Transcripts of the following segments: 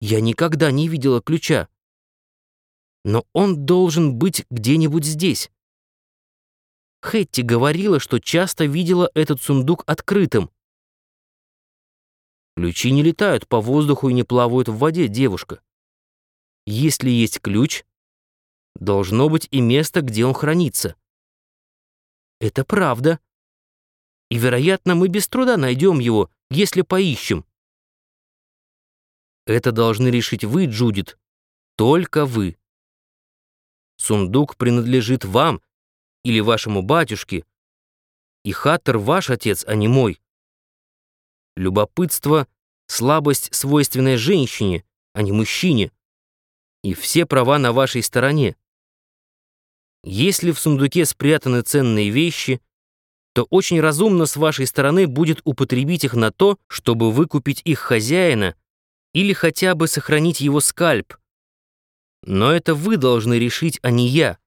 Я никогда не видела ключа. Но он должен быть где-нибудь здесь. Хэтти говорила, что часто видела этот сундук открытым. Ключи не летают по воздуху и не плавают в воде, девушка. Если есть ключ, должно быть и место, где он хранится. Это правда. И, вероятно, мы без труда найдем его, если поищем. Это должны решить вы, Джудит. Только вы. Сундук принадлежит вам или вашему батюшке, и Хаттер ваш отец, а не мой. Любопытство — слабость, свойственная женщине, а не мужчине. И все права на вашей стороне. Если в сундуке спрятаны ценные вещи, то очень разумно с вашей стороны будет употребить их на то, чтобы выкупить их хозяина или хотя бы сохранить его скальп. Но это вы должны решить, а не я.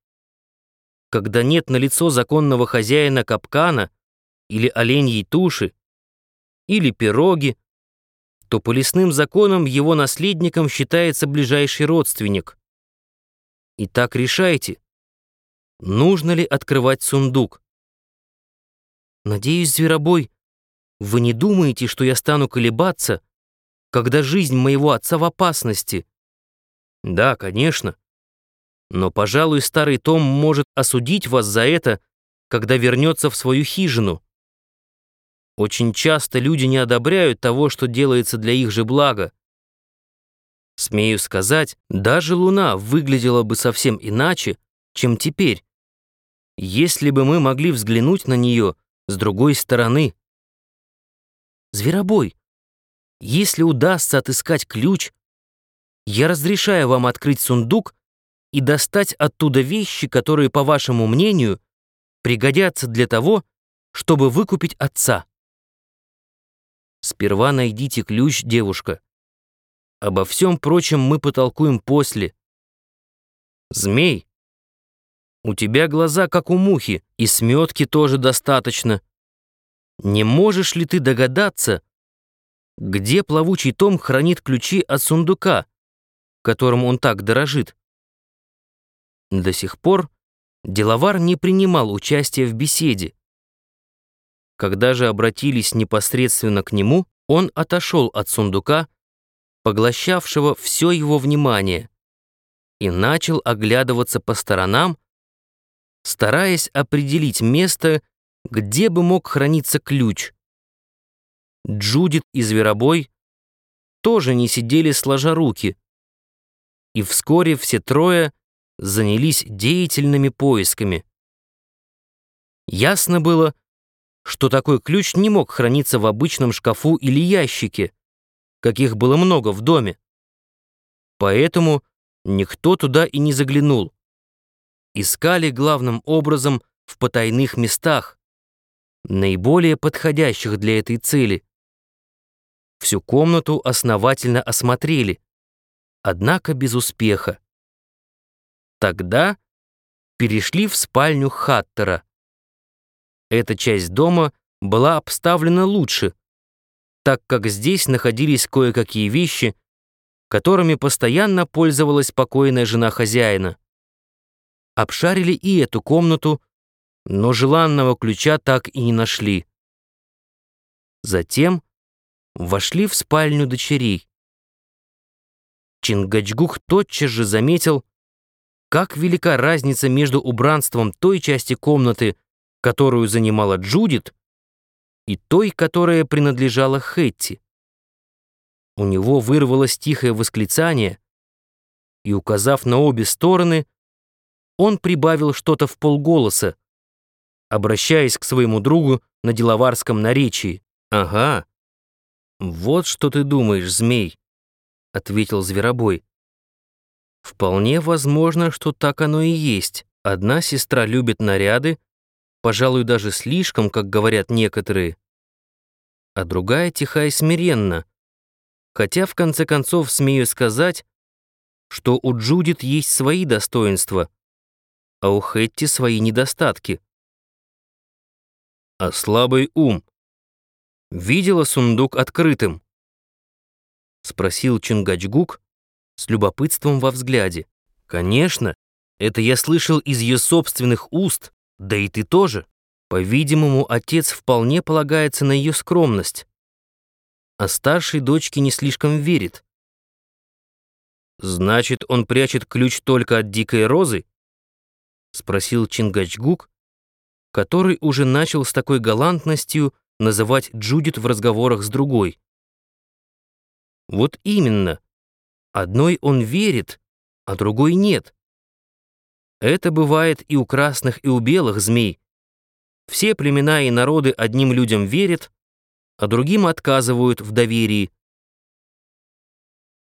Когда нет на лицо законного хозяина капкана или оленьей туши, или пироги, то по лесным законам его наследником считается ближайший родственник. Итак, решайте, нужно ли открывать сундук. Надеюсь, зверобой, вы не думаете, что я стану колебаться, когда жизнь моего отца в опасности? Да, конечно. Но, пожалуй, старый Том может осудить вас за это, когда вернется в свою хижину. Очень часто люди не одобряют того, что делается для их же блага. Смею сказать, даже Луна выглядела бы совсем иначе, чем теперь, если бы мы могли взглянуть на нее с другой стороны. Зверобой, если удастся отыскать ключ, я разрешаю вам открыть сундук и достать оттуда вещи, которые, по вашему мнению, пригодятся для того, чтобы выкупить отца. Сперва найдите ключ, девушка. Обо всем прочем мы потолкуем после. Змей, у тебя глаза как у мухи, и сметки тоже достаточно. Не можешь ли ты догадаться, где плавучий том хранит ключи от сундука, которым он так дорожит? До сих пор деловар не принимал участия в беседе. Когда же обратились непосредственно к нему, он отошел от сундука, поглощавшего все его внимание, и начал оглядываться по сторонам, стараясь определить место, где бы мог храниться ключ. Джудит и Зверобой тоже не сидели сложа руки, и вскоре все трое занялись деятельными поисками. Ясно было, что такой ключ не мог храниться в обычном шкафу или ящике, каких было много в доме. Поэтому никто туда и не заглянул. Искали главным образом в потайных местах, наиболее подходящих для этой цели. Всю комнату основательно осмотрели, однако без успеха. Тогда перешли в спальню Хаттера. Эта часть дома была обставлена лучше, так как здесь находились кое-какие вещи, которыми постоянно пользовалась покойная жена хозяина. Обшарили и эту комнату, но желанного ключа так и не нашли. Затем вошли в спальню дочерей. Чингачгук тотчас же заметил, как велика разница между убранством той части комнаты, которую занимала Джудит, и той, которая принадлежала Хэтти. У него вырвалось тихое восклицание, и, указав на обе стороны, он прибавил что-то в полголоса, обращаясь к своему другу на деловарском наречии. «Ага, вот что ты думаешь, змей», — ответил Зверобой. «Вполне возможно, что так оно и есть. Одна сестра любит наряды, пожалуй, даже слишком, как говорят некоторые, а другая тиха и смиренна, хотя, в конце концов, смею сказать, что у Джудит есть свои достоинства, а у Хэтти свои недостатки. А слабый ум. Видела сундук открытым. — спросил Чингачгук с любопытством во взгляде. «Конечно, это я слышал из ее собственных уст, да и ты тоже. По-видимому, отец вполне полагается на ее скромность, а старшей дочке не слишком верит. «Значит, он прячет ключ только от дикой розы?» — спросил Чингачгук, который уже начал с такой галантностью называть Джудит в разговорах с другой. «Вот именно. Одной он верит, а другой нет. Это бывает и у красных, и у белых змей. Все племена и народы одним людям верят, а другим отказывают в доверии,